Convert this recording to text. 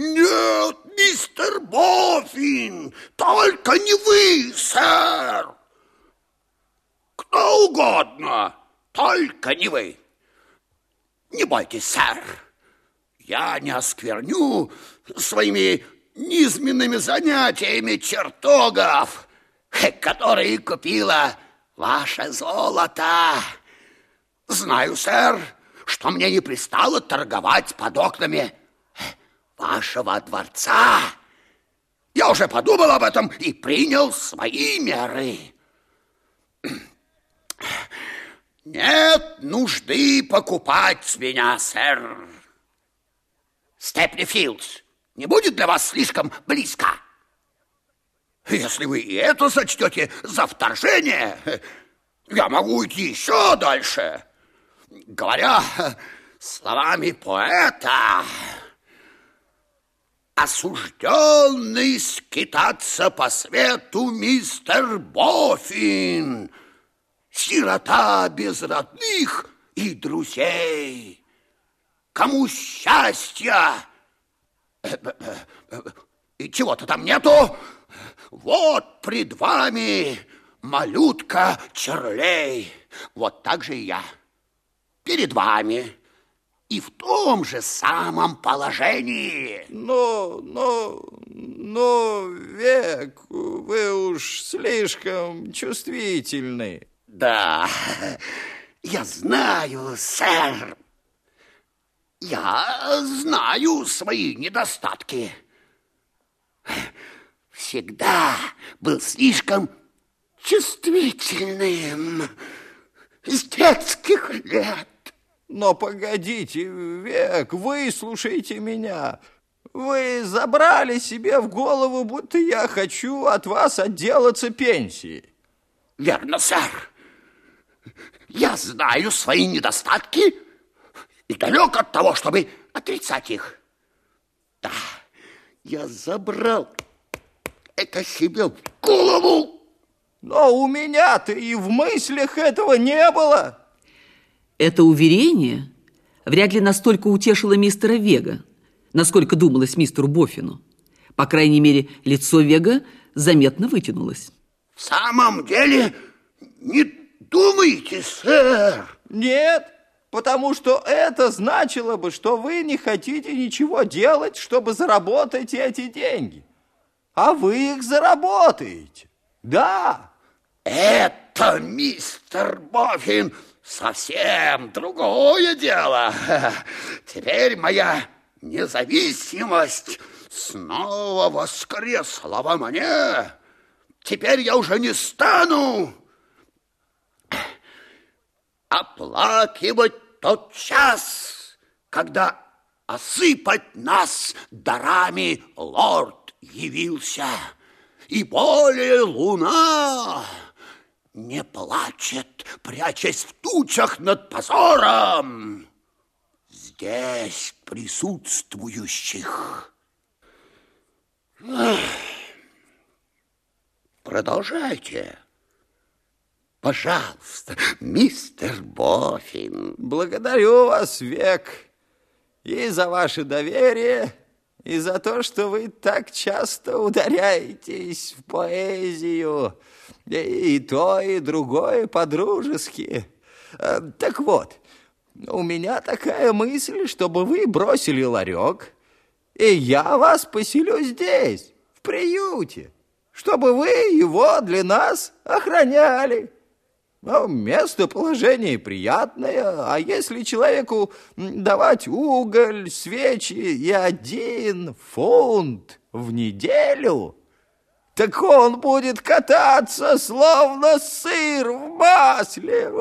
Нет, мистер Боффин, только не вы, сэр. Кто угодно, только не вы. Не бойтесь, сэр. Я не оскверню своими низменными занятиями чертогов, которые купила ваше золото. Знаю, сэр, что мне не пристало торговать под окнами вашего дворца. Я уже подумал об этом и принял свои меры. Нет нужды покупать меня, сэр. Степни Филдс не будет для вас слишком близко. Если вы и это сочтете за вторжение, я могу идти еще дальше. Говоря словами поэта, осужденный скитаться по свету мистер Боффин, сирота без родных и друзей. Кому счастья? И чего-то там нету? Вот пред вами малютка Черлей. Вот так же и я. Перед вами и в том же самом положении. Но, но, но, век, вы уж слишком чувствительны. Да, я знаю, сэр. Я знаю свои недостатки. Всегда был слишком чувствительным с детских лет. Но погодите, век, выслушайте меня. Вы забрали себе в голову, будто я хочу от вас отделаться пенсией. Верно, сэр. Я знаю свои недостатки и далек от того, чтобы отрицать их. Да, я забрал это себе в голову. Но у меня-то и в мыслях этого не было. Это уверение вряд ли настолько утешило мистера Вега, насколько думалось мистеру Боффину. По крайней мере, лицо Вега заметно вытянулось. В самом деле, не думаете, сэр? Нет, потому что это значило бы, что вы не хотите ничего делать, чтобы заработать эти деньги. А вы их заработаете. Да. Это, мистер Боффин, совсем другое дело. Теперь моя независимость снова воскресла во мне. Теперь я уже не стану оплакивать тот час, когда осыпать нас дарами лорд явился. И более луна не плачет, прячась в тучах над позором. Здесь присутствующих. Продолжайте. Пожалуйста, мистер Боффин. Благодарю вас, Век, и за ваше доверие, и за то, что вы так часто ударяетесь в поэзию. И то, и другое по-дружески. Э, так вот, у меня такая мысль, чтобы вы бросили ларек, и я вас поселю здесь, в приюте, чтобы вы его для нас охраняли. Ну, местоположение приятное, а если человеку давать уголь, свечи и один фунт в неделю, так он будет кататься, словно сыр в масле.